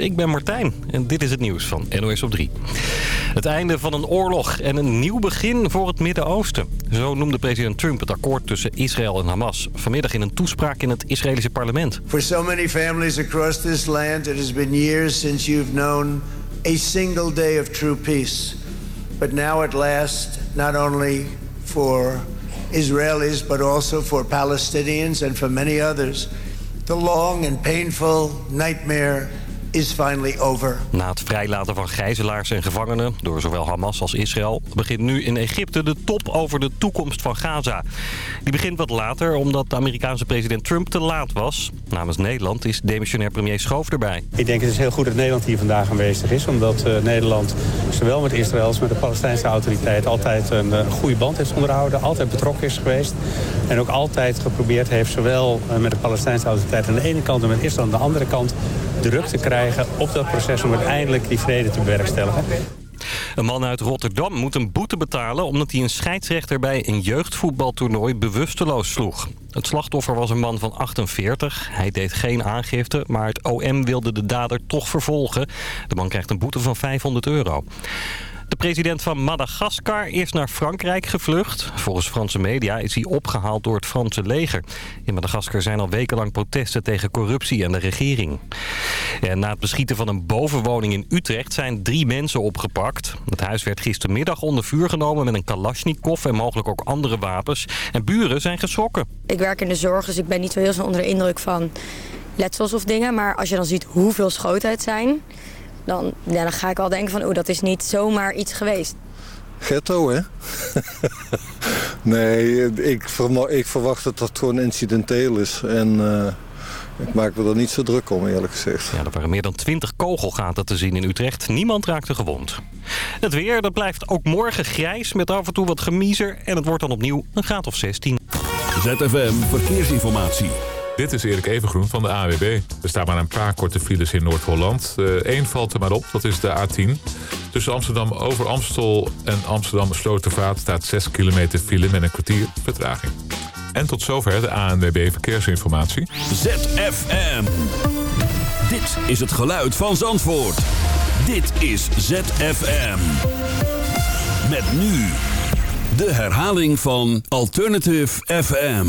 ik ben Martijn en dit is het nieuws van NOS op 3. Het einde van een oorlog en een nieuw begin voor het Midden-Oosten. Zo noemde president Trump het akkoord tussen Israël en Hamas... vanmiddag in een toespraak in het Israëlische parlement. For so many families across this land, it has been years since you've known a single day of true peace. But now at last, not only for Israelis, but also for Palestinians and for many others, the long and painful nightmare is finally over. Na het vrijlaten van gijzelaars en gevangenen door zowel Hamas als Israël... begint nu in Egypte de top over de toekomst van Gaza. Die begint wat later omdat de Amerikaanse president Trump te laat was. Namens Nederland is demissionair premier Schoof erbij. Ik denk het is heel goed dat Nederland hier vandaag aanwezig is... omdat uh, Nederland zowel met Israël als met de Palestijnse autoriteit... altijd een, een goede band heeft onderhouden, altijd betrokken is geweest... en ook altijd geprobeerd heeft zowel uh, met de Palestijnse autoriteit aan de ene kant... en met Israël aan de andere kant druk te krijgen op dat proces om uiteindelijk die vrede te bewerkstelligen. Een man uit Rotterdam moet een boete betalen omdat hij een scheidsrechter bij een jeugdvoetbaltoernooi bewusteloos sloeg. Het slachtoffer was een man van 48. Hij deed geen aangifte, maar het OM wilde de dader toch vervolgen. De man krijgt een boete van 500 euro. De president van Madagaskar is naar Frankrijk gevlucht. Volgens Franse media is hij opgehaald door het Franse leger. In Madagaskar zijn al wekenlang protesten tegen corruptie en de regering. En na het beschieten van een bovenwoning in Utrecht zijn drie mensen opgepakt. Het huis werd gistermiddag onder vuur genomen met een kalasjnikov en mogelijk ook andere wapens. En buren zijn geschrokken. Ik werk in de zorg, dus ik ben niet zo heel snel onder de indruk van letsels of dingen. Maar als je dan ziet hoeveel schoten het zijn dan, ja, dan ga ik al denken van, oeh, dat is niet zomaar iets geweest. Ghetto, hè? nee, ik, ik, verwacht dat dat gewoon incidenteel is. En uh, ik maak me er niet zo druk om, eerlijk gezegd. Ja, er waren meer dan 20 kogelgaten te zien in Utrecht. Niemand raakte gewond. Het weer, dat blijft ook morgen grijs met af en toe wat gemiezer. En het wordt dan opnieuw een graad of 16. ZFM Verkeersinformatie. Dit is Erik Evengroen van de AWB. Er staan maar een paar korte files in Noord-Holland. Eén uh, valt er maar op, dat is de A10. Tussen Amsterdam over Amstel en Amsterdam Slotervaart... staat 6 kilometer file met een kwartier vertraging. En tot zover de ANWB Verkeersinformatie. ZFM. Dit is het geluid van Zandvoort. Dit is ZFM. Met nu de herhaling van Alternative FM.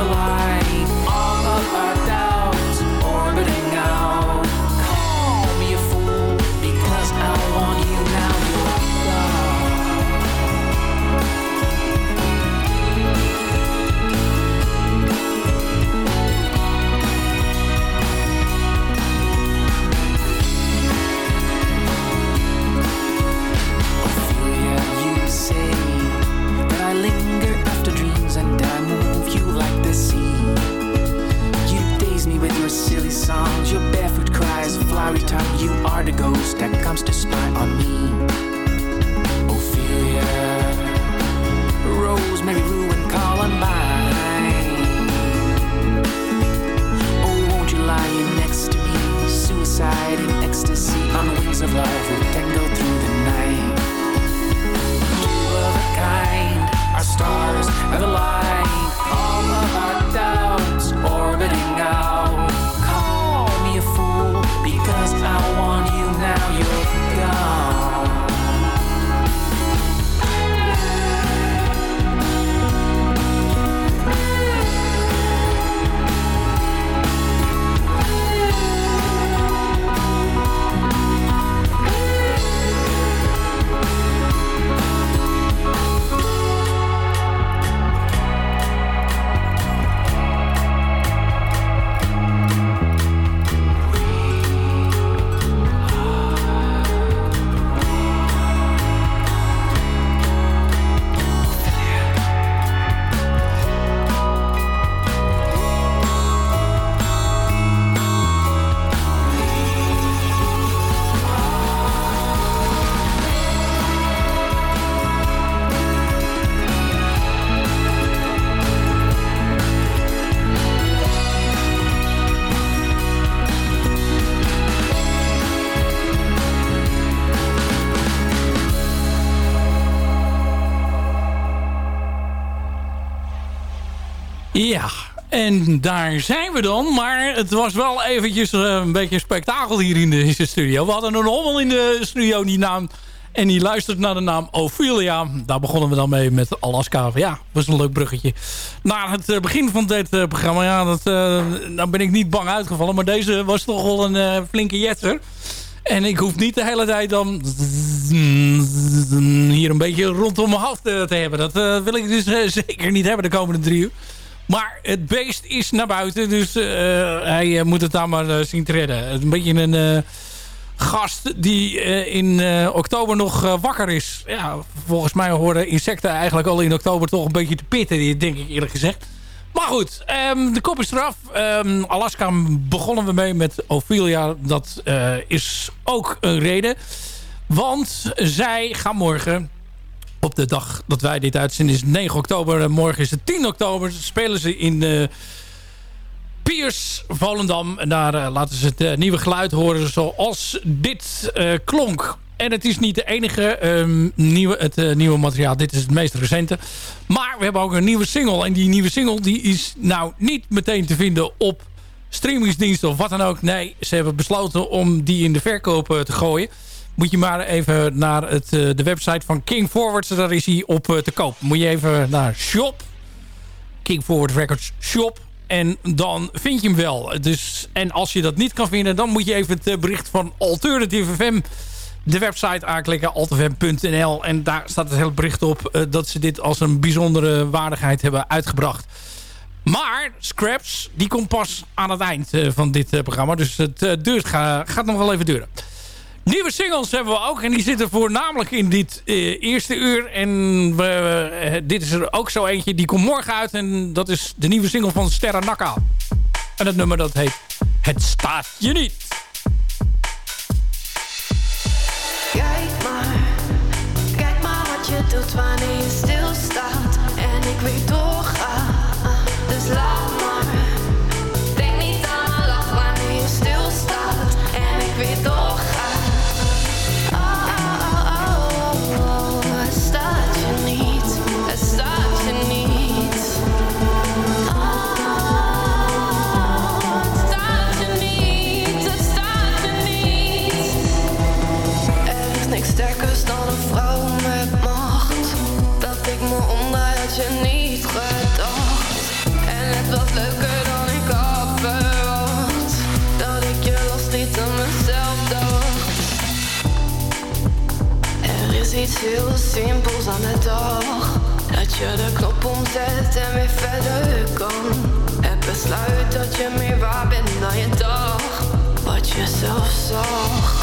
of a Ja, en daar zijn we dan. Maar het was wel eventjes uh, een beetje spektakel hier in de, studio. We hadden een hommel in de studio, die naam... En die luistert naar de naam Ophelia. Daar begonnen we dan mee met Alaska. Ja, was een leuk bruggetje. Naar het uh, begin van dit uh, programma. Ja, dat, nou ben ik niet bang uitgevallen. Maar deze was toch wel een flinke jetser. En ik hoef niet de hele tijd dan hier een beetje rondom mijn hoofd te hebben. Dat wil ik dus zeker niet hebben de komende drie uur. Maar het beest is naar buiten. Dus uh, hij moet het daar maar uh, zien te redden. Een beetje een gast die in oktober nog wakker is. Ja, volgens mij horen insecten eigenlijk al in oktober toch een beetje te pitten. Denk ik eerlijk gezegd. Maar goed, um, de kop is eraf. Um, Alaska begonnen we mee met Ophelia. Dat is ook een reden. Want zij gaan morgen op de dag dat wij dit uitzenden is 9 oktober. Morgen is het 10 oktober. Spelen ze in uh, Piers, Volendam. En daar uh, laten ze het uh, nieuwe geluid horen zoals dit klonk. En het is niet de enige um, nieuwe, het nieuwe materiaal. Dit is het meest recente. Maar we hebben ook een nieuwe single. En die nieuwe single die is nou niet meteen te vinden op streamingsdiensten of wat dan ook. Nee, ze hebben besloten om die in de verkoop te gooien moet je maar even naar het, uh, de website van King Forwards. Daar is hij op uh, te koop. Moet je even naar shop. King Forward Records shop. En dan vind je hem wel. Dus, en als je dat niet kan vinden, dan moet je even het uh, bericht van Alternative FM... de website aanklikken, altfm.nl. En daar staat het hele bericht op dat ze dit als een bijzondere waardigheid hebben uitgebracht. Maar Scraps, die komt pas aan het eind van dit programma. Dus het duurt, gaat nog wel even duren. Nieuwe singles hebben we ook. En die zitten voornamelijk in dit uh, eerste uur. En we, uh, dit is er ook zo eentje. Die komt morgen uit. En dat is de nieuwe single van Sterra Nakka. En het nummer dat heet Het staat je niet. Kijk maar. Kijk maar wat je doet wanneer je stilstaat. En ik weet doorgaan. Dus laat heel simpels aan de dag. Dat je de knop omzet en weer verder kan. Het besluit dat je meer waar bent dan je dacht. Wat je zelf zag.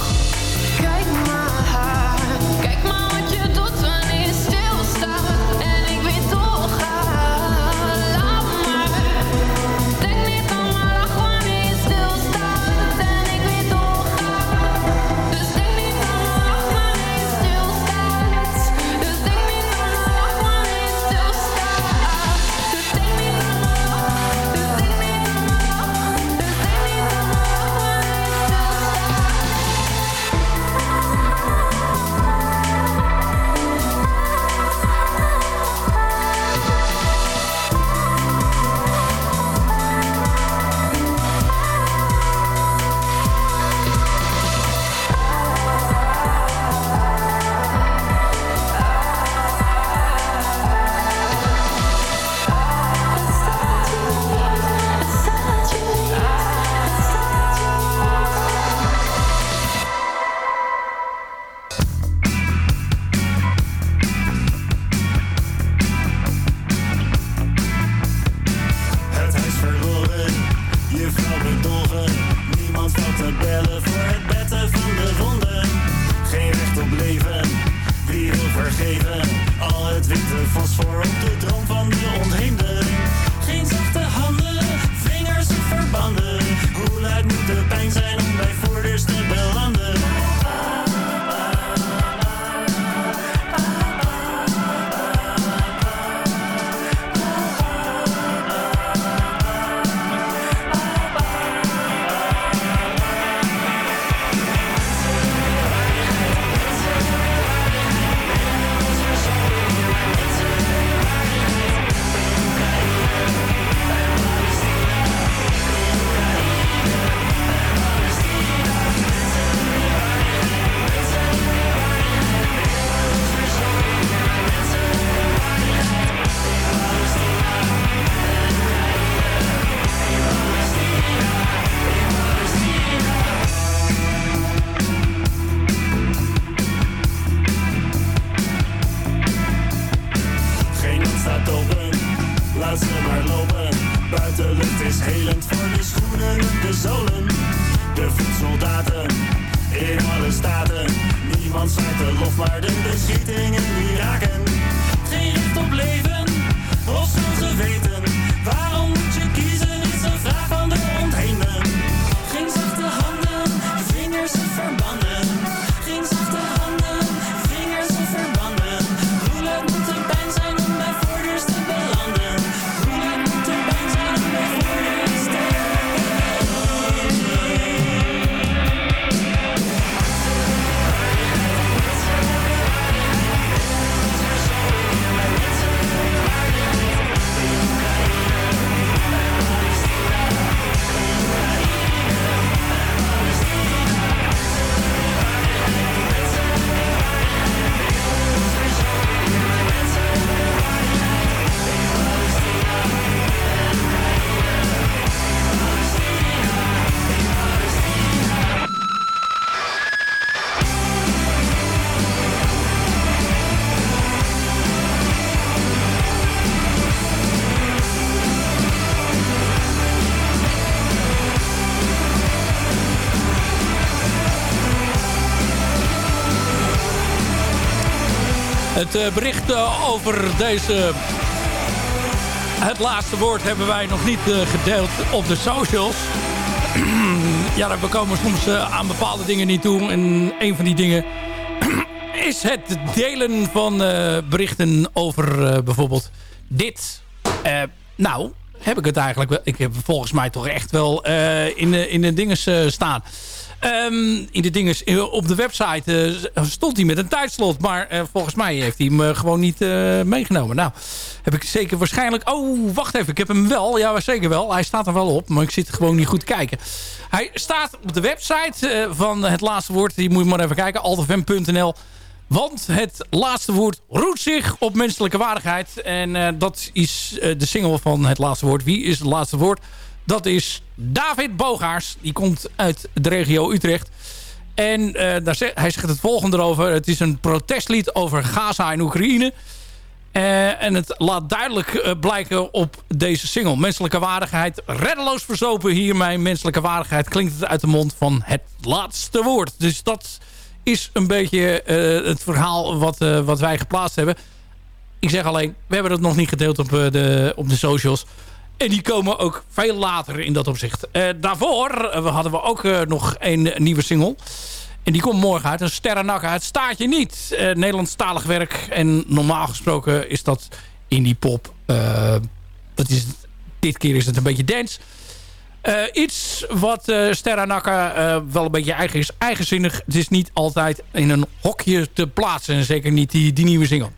Laat ze maar lopen. Buitenlucht is helend voor de schoenen en de zolen. De voedsoldaten in alle staten. Niemand zwaait de lof, maar de beschietingen die raken. Geen recht op leven, of zal ze weten. Waarom moet je kiezen, is een vraag van de ontheemden. Geen zachte handen, vingers en verbanden. Eh, bericht eh, over deze... Het laatste woord hebben wij nog niet eh, gedeeld op de socials. ja, we komen soms aan bepaalde dingen niet toe. En een van die dingen is het delen van berichten over bijvoorbeeld dit. Nou, heb ik het eigenlijk wel. Ik heb volgens mij toch echt wel in, de, in de dinges eh, staan. Ehm, in de dinges, eh, op de website eh, stond hij met een tijdslot. Maar eh, volgens mij heeft hij hem gewoon niet meegenomen. Nou, heb ik zeker waarschijnlijk... Oh, wacht even. Ik heb hem wel. Ja, zeker wel. Hij staat er wel op. Maar ik zit gewoon niet goed te kijken. Hij staat op de website van Het Laatste Woord. Die moet je maar even kijken. altfm.nl want het laatste woord roet zich op menselijke waardigheid. En dat is de single van het laatste woord. Wie is het laatste woord? Dat is David Bogaars. Die komt uit de regio Utrecht. En eh, daar hij zegt het volgende erover. Het is een protestlied over Gaza en Oekraïne. Eh, en het laat duidelijk eh, blijken op deze single. Menselijke waardigheid, reddeloos verzopen hier mijn menselijke waardigheid. Klinkt het uit de mond van het laatste woord. Dus dat is een beetje het verhaal wat, wat wij geplaatst hebben. Ik zeg alleen, we hebben het nog niet gedeeld op, de, op de socials. En die komen ook veel later in dat opzicht. Eh, daarvoor eh, hadden we ook eh, nog een nieuwe single. En die komt morgen uit. Een sterrennakker. Het staat je niet. Uh, Nederlandstalig werk. En normaal gesproken is dat indie pop. Uh, dat is, dit keer is het een beetje dance. Iets wat uh, Sterrennakker uh, wel een beetje eigen is. Eigenzinnig. Het is niet altijd in een hokje te plaatsen. En zeker niet die, die nieuwe single.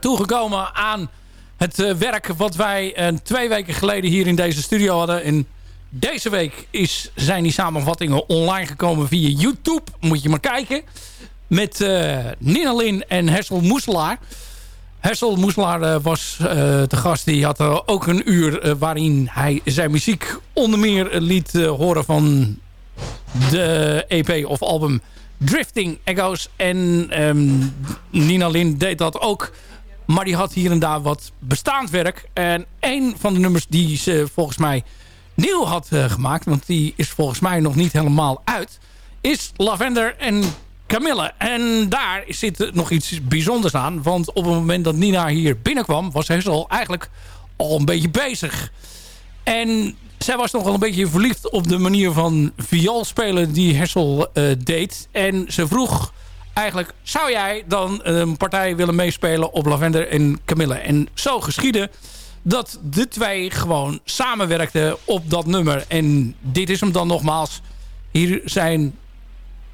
toegekomen aan het werk wat wij twee weken geleden hier in deze studio hadden. En deze week is, zijn die samenvattingen online gekomen via YouTube. Moet je maar kijken. Met uh, Nina Lin en Hessel Moeselaar. Hessel Moeselaar was uh, de gast. Die had ook een uur waarin hij zijn muziek onder meer liet horen van de EP of album Drifting Echoes. En um, Nina Lin deed dat ook. Maar die had hier en daar wat bestaand werk. En een van de nummers die ze volgens mij nieuw had uh, gemaakt... want die is volgens mij nog niet helemaal uit... is Lavender en Camille. En daar zit nog iets bijzonders aan. Want op het moment dat Nina hier binnenkwam... was Hessel eigenlijk al een beetje bezig. En zij was nogal een beetje verliefd op de manier van viool spelen... die Hessel uh, deed. En ze vroeg eigenlijk... zou jij dan een partij willen meespelen op Lavender en Camille? En zo geschiedde dat de twee gewoon samenwerkten op dat nummer. En dit is hem dan nogmaals. Hier zijn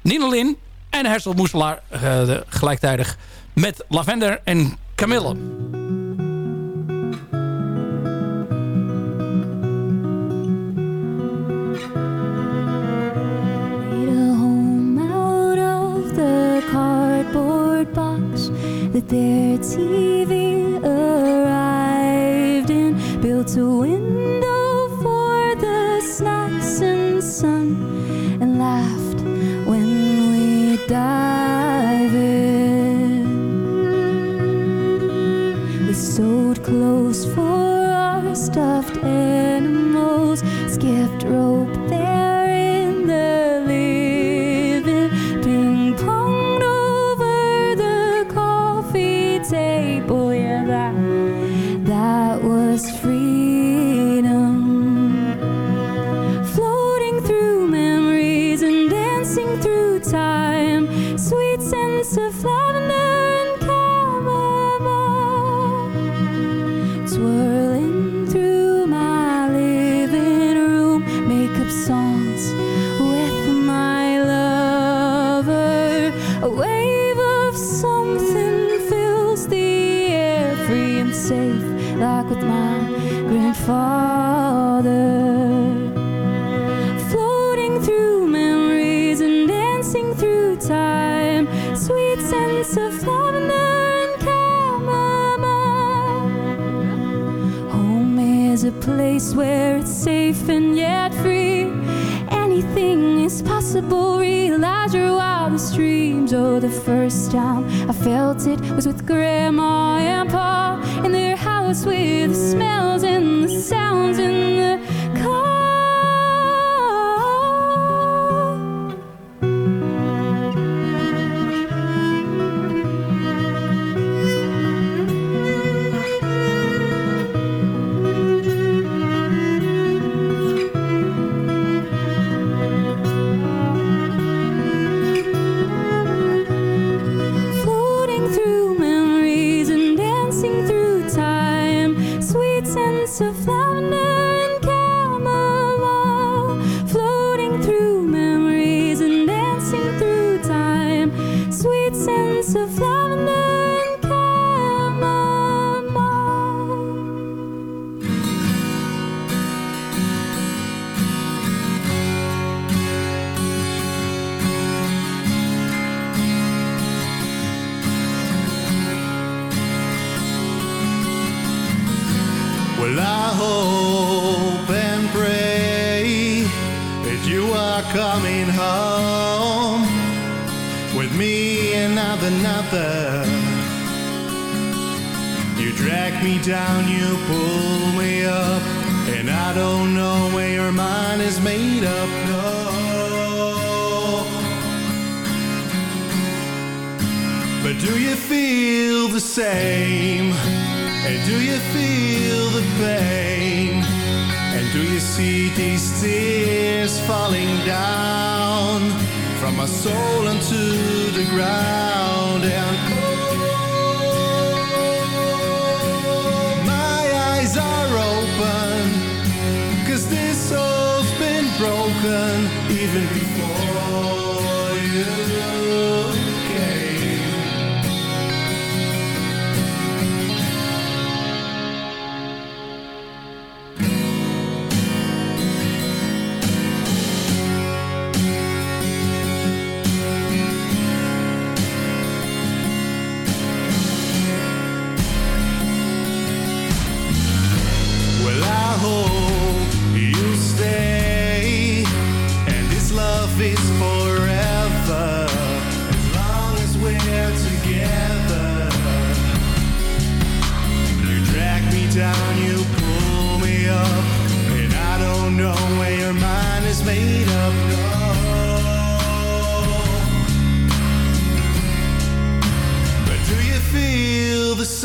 Ninelin en Hersel Moeselaar uh, gelijktijdig met Lavender en Camille. that their TV arrived and built a window for the snacks and sun and laughed when we dive in. We sewed clothes for our stuffed animals, skipped rope first time. I felt it was with Grandma and Pa in their house with the smells and the sounds and me down, you pull me up. And I don't know where your mind is made up, no. But do you feel the same? And do you feel the pain? And do you see these tears falling down? From my soul into the ground and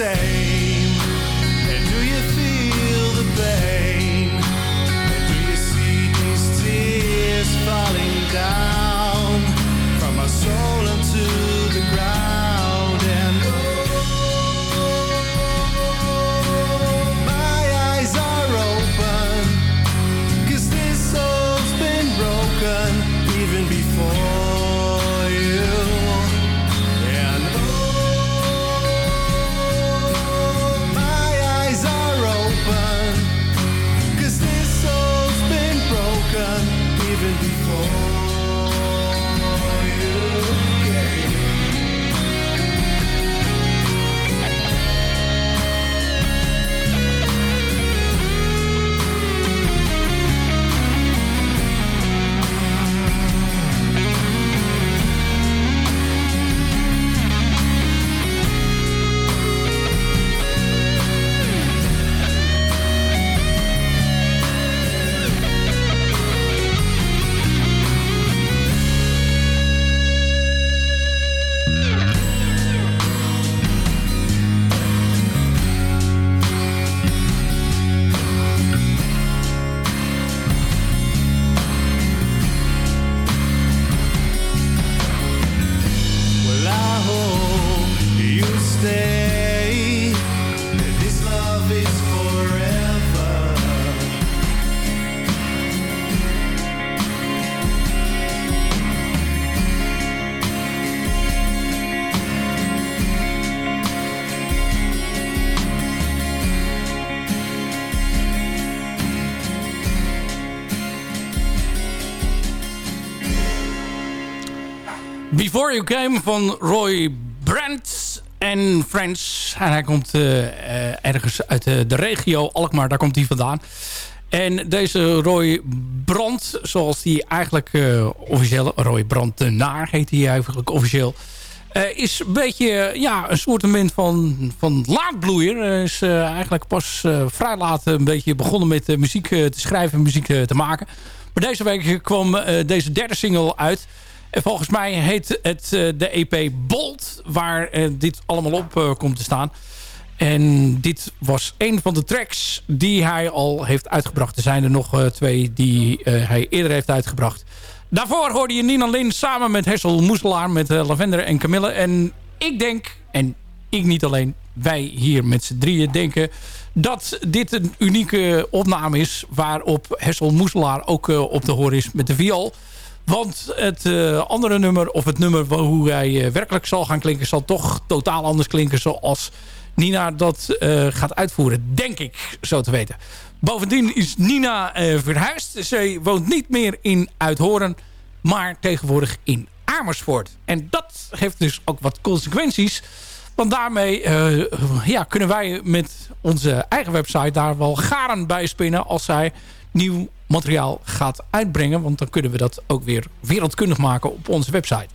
say. You Came van Roy Brandt en Friends. En hij komt uh, ergens uit de, de regio Alkmaar, daar komt hij vandaan. En deze Roy Brandt, zoals die eigenlijk uh, officieel... Roy Brandenaar heet hij eigenlijk officieel... Is een beetje ja, een soort van, van laadbloeier. Uh, is eigenlijk pas vrij laat een beetje begonnen met muziek te schrijven en muziek te maken. Maar deze week kwam deze derde single uit. En volgens mij heet het de EP Bolt, waar dit allemaal op komt te staan. En dit was een van de tracks die hij al heeft uitgebracht. Er zijn er nog twee die hij eerder heeft uitgebracht. Daarvoor hoorde je Nina Lin samen met Hessel Moeselaar... met Lavender en Camille. En ik denk, en ik niet alleen, wij hier met z'n drieën denken... dat dit een unieke opname is... waarop Hessel Moeselaar ook op te horen is met de viool. Want het uh, andere nummer, of het nummer hoe hij werkelijk zal gaan klinken... zal toch totaal anders klinken zoals Nina dat gaat uitvoeren. Denk ik, zo te weten. Bovendien is Nina verhuisd. Zij woont niet meer in Uithoren, maar tegenwoordig in Amersfoort. En dat heeft dus ook wat consequenties. Want daarmee ja, kunnen wij met onze eigen website daar wel garen bij spinnen... als zij nieuw materiaal gaat uitbrengen. Want dan kunnen we dat ook weer wereldkundig maken op onze website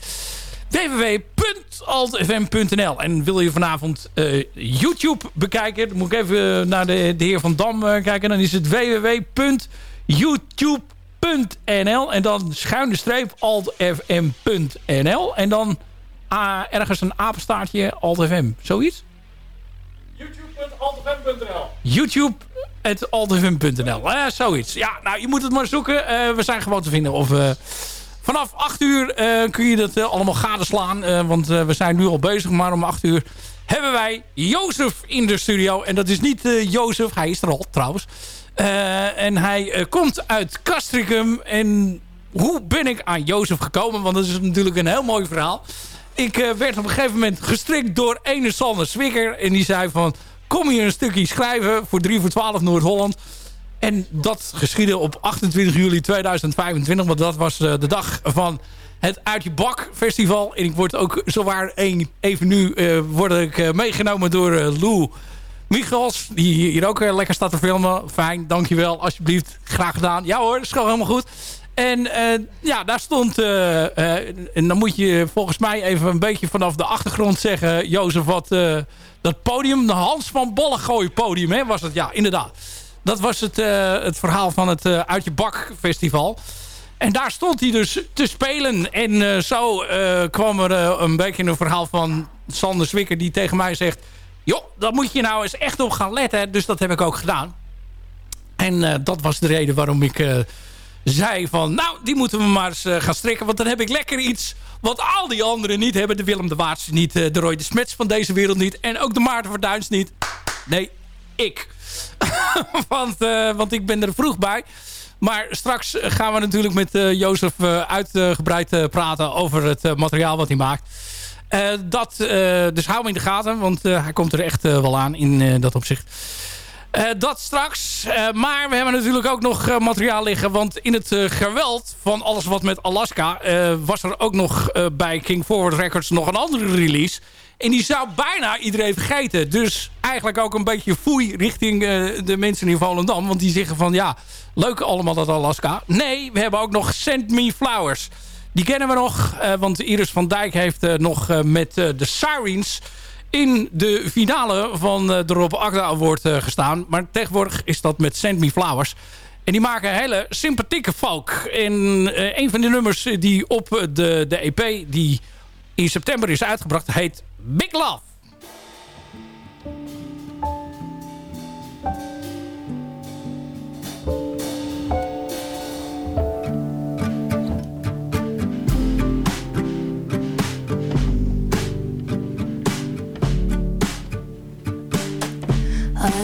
www.altfm.nl. En wil je vanavond uh, YouTube bekijken... dan moet ik even naar de, de heer Van Dam uh, kijken. Dan is het www.youtube.nl. En dan schuine streep altfm.nl. En dan uh, ergens een apenstaartje altfm. Zoiets? YouTube.altfm.nl YouTube.altfm.nl. Uh, zoiets. Ja, nou, je moet het maar zoeken. we zijn gewoon te vinden of... Vanaf 8 uur uh, kun je dat allemaal gadeslaan. Want we zijn nu al bezig. Maar om 8 uur hebben wij Jozef in de studio. En dat is niet Jozef. Hij is er al trouwens. en hij komt uit Castricum. En hoe ben ik aan Jozef gekomen? Want dat is natuurlijk een heel mooi verhaal. Ik werd op een gegeven moment gestrikt door ene Sander Swikker. En die zei van... Kom hier een stukje schrijven voor 3 voor 12 Noord-Holland. En dat geschiedde op 28 juli 2025. Want dat was eh, de dag van het Uit Je Bak festival. En ik word ook zowaar een, even nu uh, word ik uh, meegenomen door Lou Michels. Die hier ook lekker staat te filmen. Fijn, dankjewel. Alsjeblieft. Graag gedaan. Ja hoor, dat is gewoon helemaal goed. En ja, daar stond... en dan moet je volgens mij even een beetje vanaf de achtergrond zeggen... Jozef, wat dat podium, de Hans van Bollegooi podium, hè, was het? Ja, inderdaad. Dat was het, uh, het verhaal van het uh, Uit je Bak festival. En daar stond hij dus te spelen. En uh, zo kwam er een beetje een verhaal van Sander Zwikker... die tegen mij zegt... joh, daar moet je nou eens echt op gaan letten. Dus dat heb ik ook gedaan. En dat was de reden waarom ik zei van... nou, die moeten we maar eens gaan strikken. Want dan heb ik lekker iets wat al die anderen niet hebben. De Willem de Waardse niet, de Roy de Smets van deze wereld niet... en ook de Maarten Verduins niet. Nee, ik. want, uh, want ik ben er vroeg bij. Maar straks gaan we natuurlijk met uh, Jozef uh, uitgebreid praten over het materiaal wat hij maakt. dat, dus hou hem in de gaten, want hij komt er echt wel aan in dat opzicht. Dat straks. maar we hebben natuurlijk ook nog materiaal liggen. Want in het geweld van alles wat met Alaska... was er ook nog bij King Forward Records nog een andere release... En die zou bijna iedereen vergeten. Dus eigenlijk ook een beetje foei richting de mensen in Volendam. Want die zeggen van ja, leuk allemaal dat Alaska. Nee, we hebben ook nog Send Me Flowers. Die kennen we nog, want Iris van Dijk heeft nog met de Sirens in de finale van de Rob Agda Award gestaan. Maar tegenwoordig is dat met Send Me Flowers. En die maken een hele sympathieke folk. En een van de nummers die op de, de EP die in september is uitgebracht heet Big Love.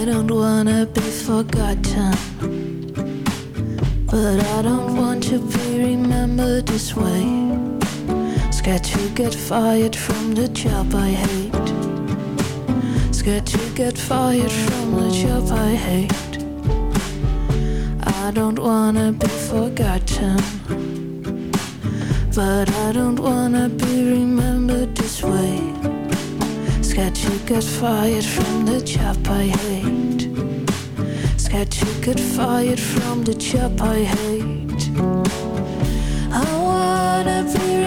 I don't wanna be forgotten. But I don't want to be remembered this way. Scared to get fired from the job I hate. Scared to get fired from the job I hate. I don't wanna be forgotten. But I don't wanna be remembered this way. Scared you get fired from the job I hate. Scared you get fired from the job I hate. I wanna be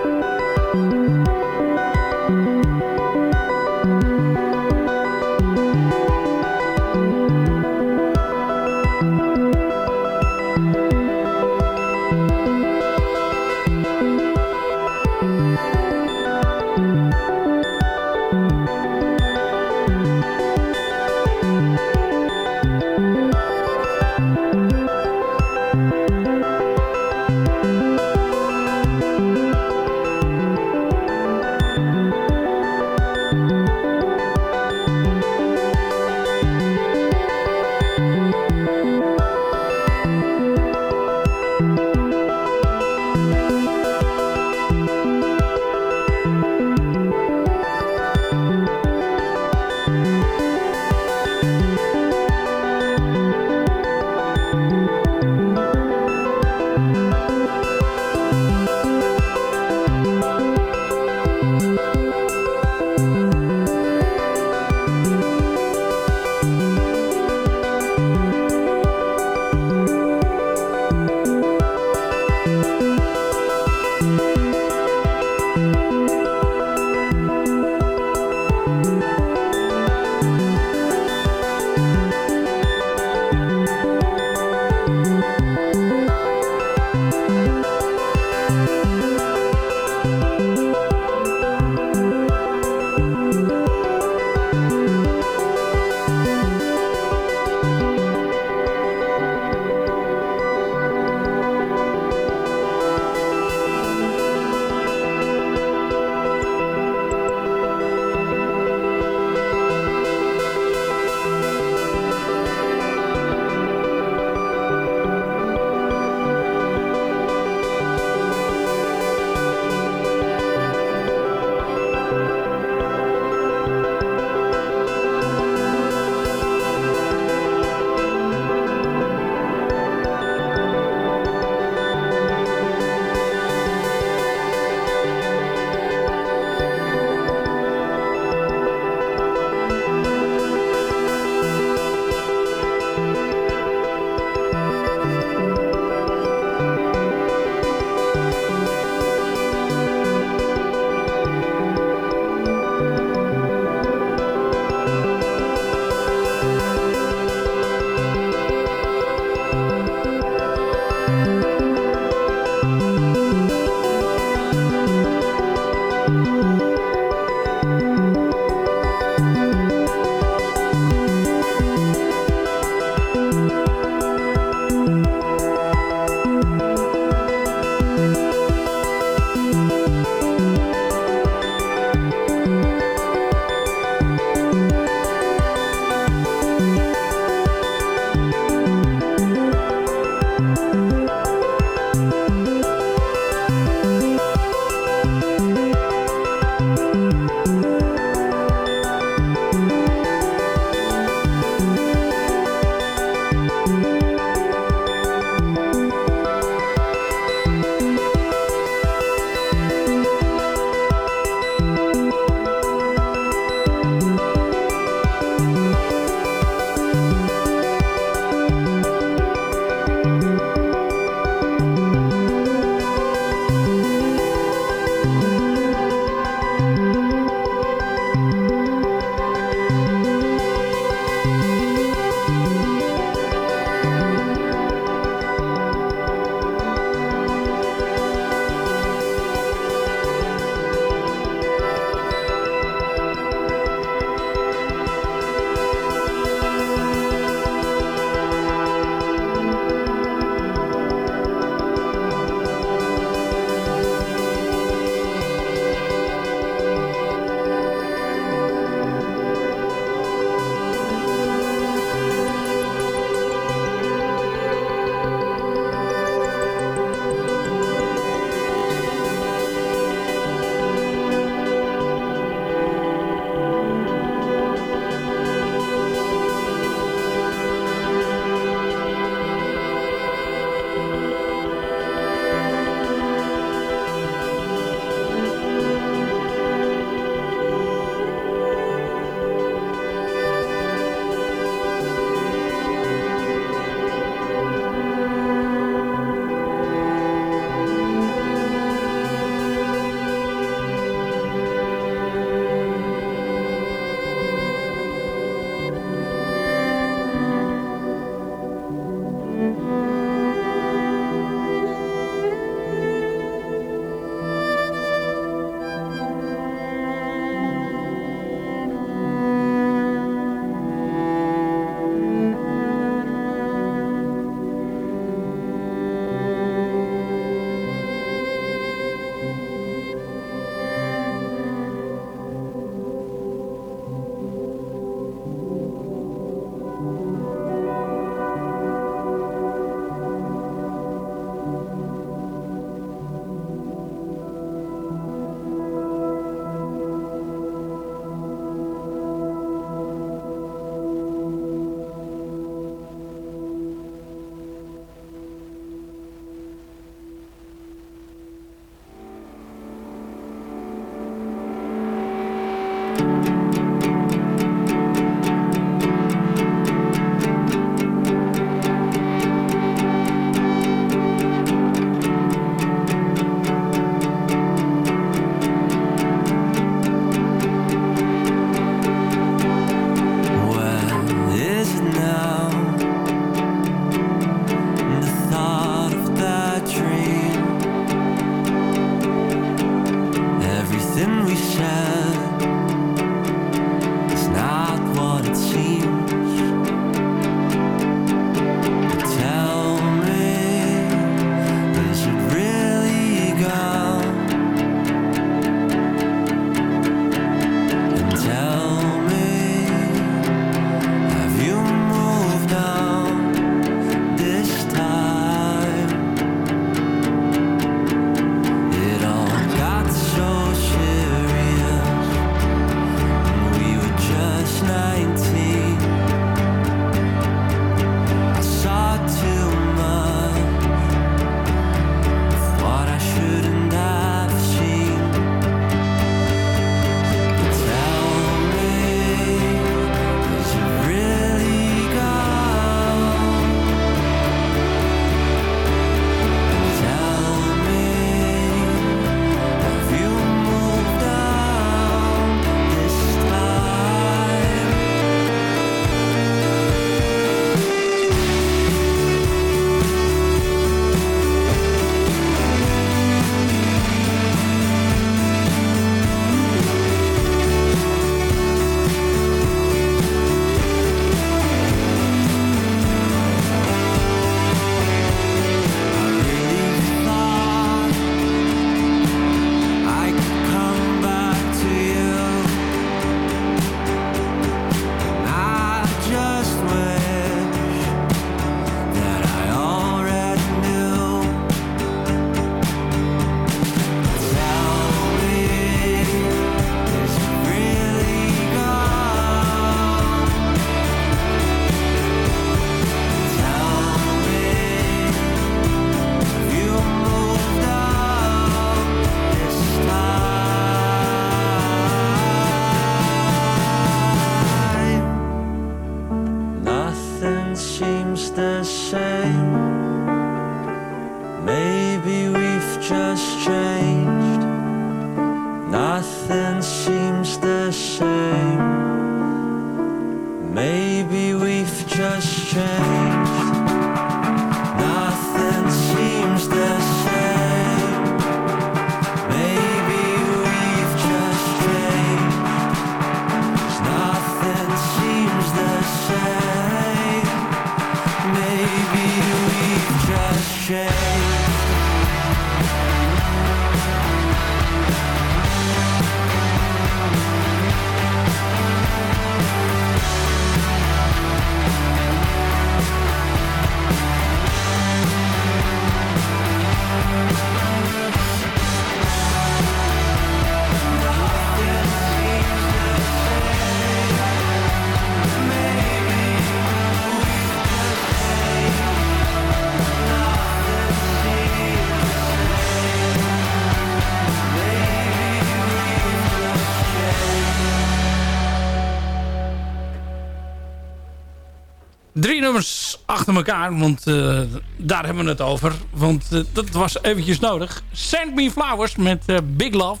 Elkaar, want eh, daar hebben we het over. Want eh, dat was eventjes nodig. Send Me Flowers met eh, Big Love.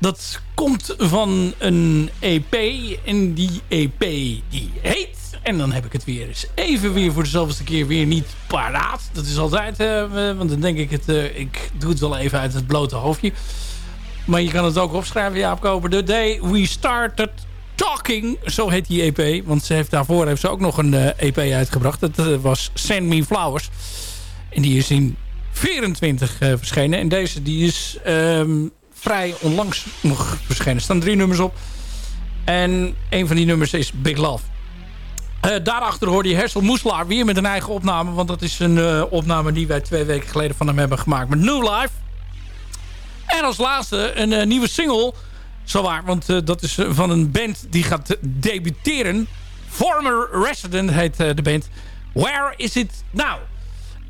Dat komt van een EP. En die EP die heet... En dan heb ik het weer eens even weer voor dezelfde keer weer niet paraat. Dat is altijd... want dan denk ik het... ik doe het wel even uit het blote hoofdje. Maar je kan het ook opschrijven, Jaap Koper. The Day We Started Talking, zo heet die EP. Want ze heeft, daarvoor heeft ze ook nog een eh, EP uitgebracht. Dat eh, was Send Me Flowers. En die is in 24 eh, verschenen. En deze die is ehm, vrij onlangs nog verschenen. Er staan drie nummers op. En een van die nummers is Big Love. Daarachter hoorde je Hersel Moeslaar weer met een eigen opname. Want dat is een opname die wij twee weken geleden van hem hebben gemaakt. Met New Life. En als laatste een nieuwe single. Zowaar, want eh, dat is eh, van een band die gaat debuteren. Former Resident heet eh, de band. Where is it now?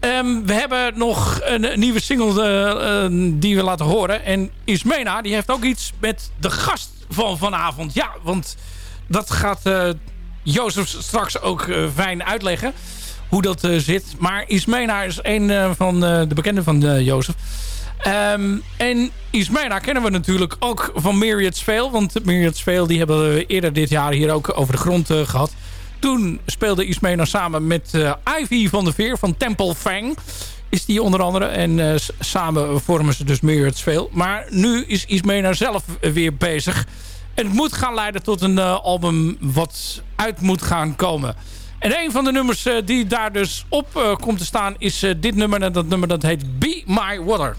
Ehm, we hebben nog een, nieuwe single eh, eh, die we laten horen. En Ismena, die heeft ook iets met de gast van vanavond. Ja, want dat gaat Jozef straks ook fijn uitleggen. Hoe dat zit. Maar Ismena is een van de bekenden van Jozef. Um, en Ismena kennen we natuurlijk ook van Myriad Veil. Want Myriad Veil die hebben we eerder dit jaar hier ook over de grond uh, gehad. Toen speelde Ismena samen met uh, Ivy van de Veer van Temple Fang. Is die onder andere. En uh, samen vormen ze dus Myriad Veil. Maar nu is Ismena zelf weer bezig. En het moet gaan leiden tot een album wat uit moet gaan komen. En een van de nummers die daar dus op komt te staan is dit nummer. En dat nummer dat heet Be My Water.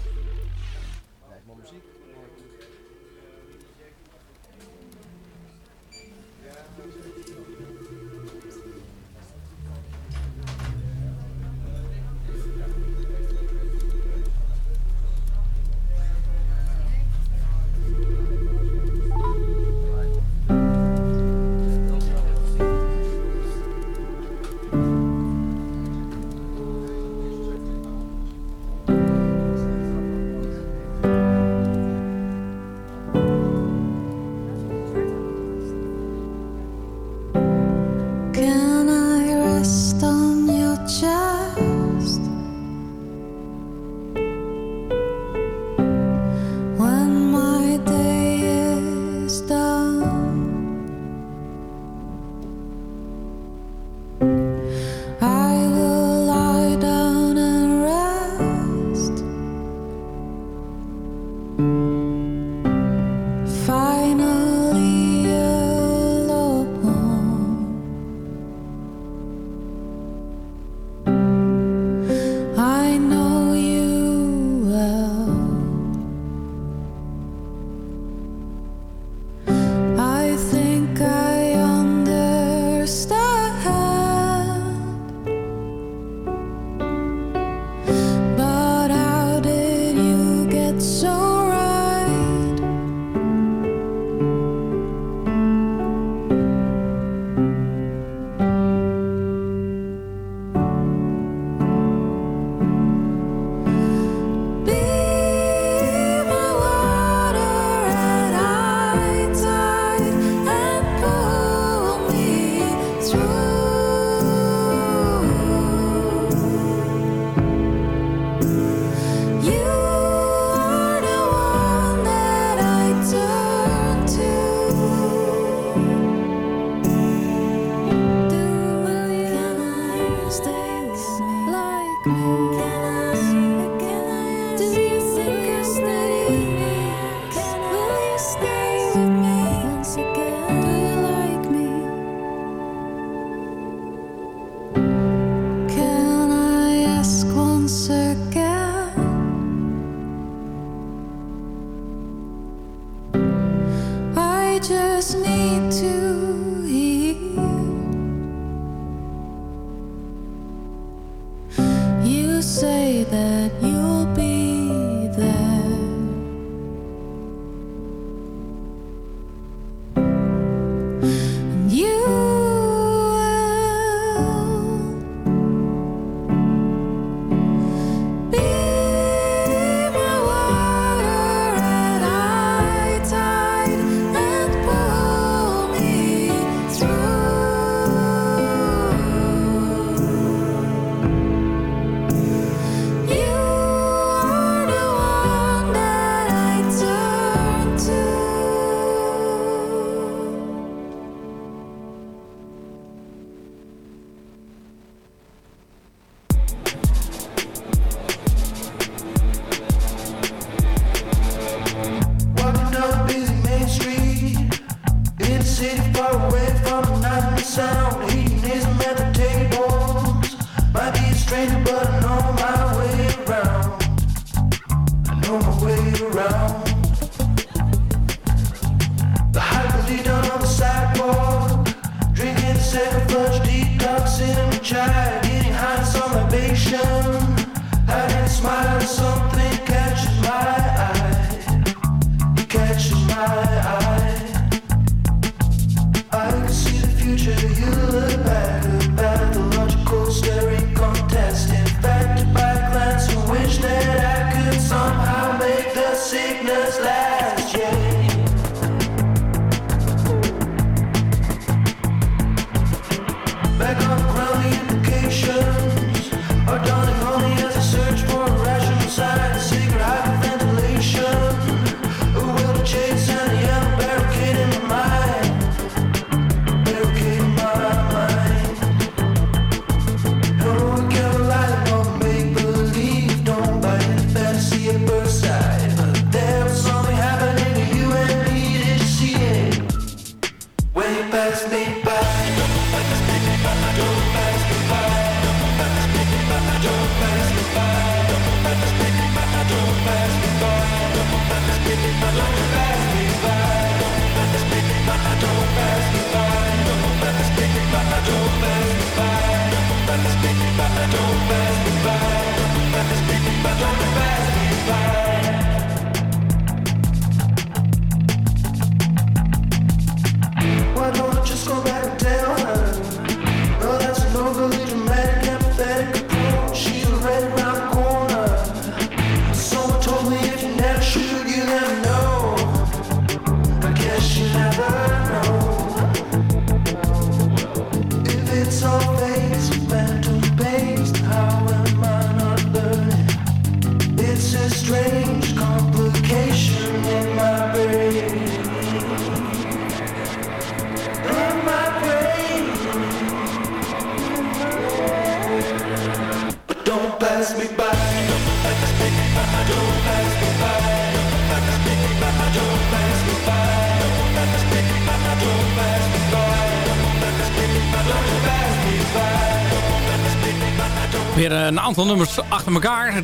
aantal nummers achter elkaar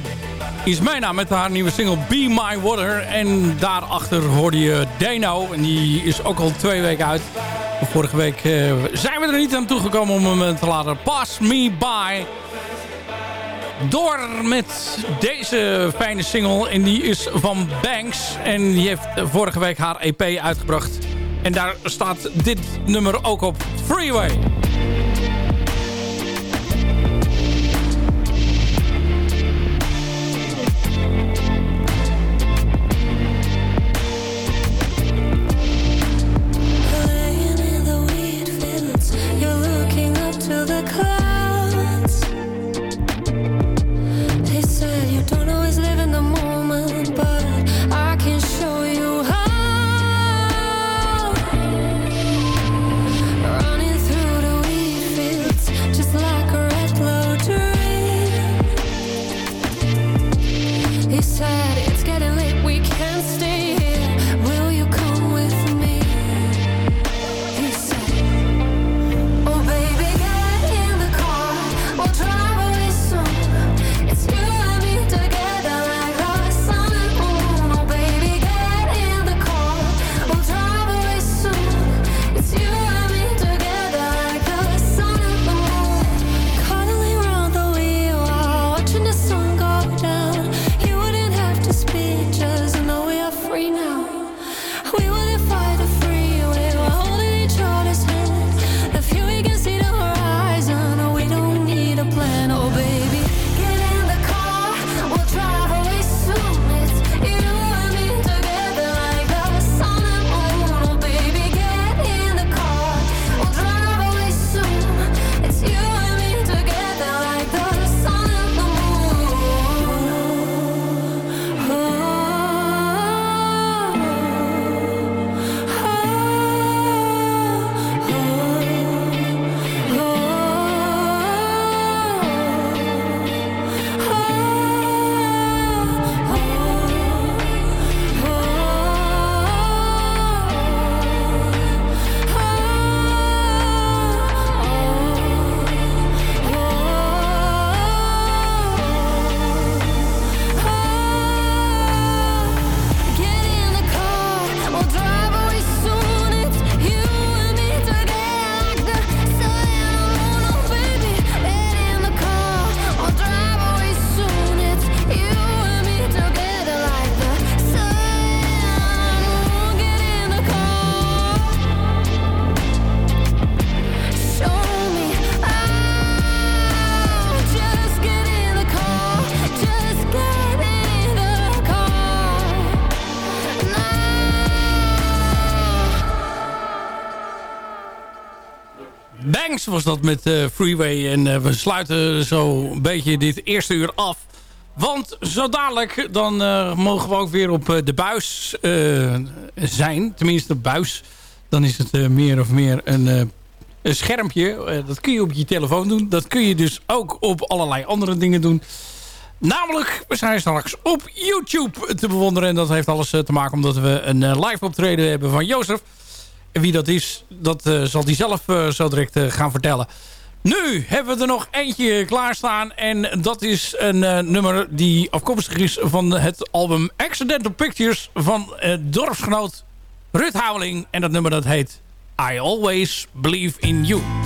is mijn naam met haar nieuwe single Be My Water. En daarachter hoorde je Dano. En die is ook al twee weken uit. Vorige week eh, zijn we er niet aan toegekomen om hem eh, te laten. Pass Me By. Door met deze fijne single. En die is van Banks. En die heeft vorige week haar EP uitgebracht. En daar staat dit nummer ook op. Freeway. Was dat met uh, Freeway. En uh, we sluiten zo een beetje dit eerste uur af. Want zo dadelijk dan uh, mogen we ook weer op de buis zijn. Tenminste de buis. Dan is het meer of meer een, een schermpje. dat kun je op je telefoon doen. Dat kun je dus ook op allerlei andere dingen doen. Namelijk, we zijn straks op YouTube te bewonderen. En dat heeft alles te maken omdat we een live optreden hebben van Jozef. Wie dat is, dat uh, zal hij zelf uh, zo direct uh, gaan vertellen. Nu hebben we er nog eentje klaarstaan. En dat is een nummer die afkomstig is van het album Accidental Pictures... van dorpsgenoot Rut Houweling. En dat nummer dat heet I Always Believe in You.